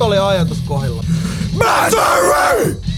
nyt oli ajatus kohdilla. Misery!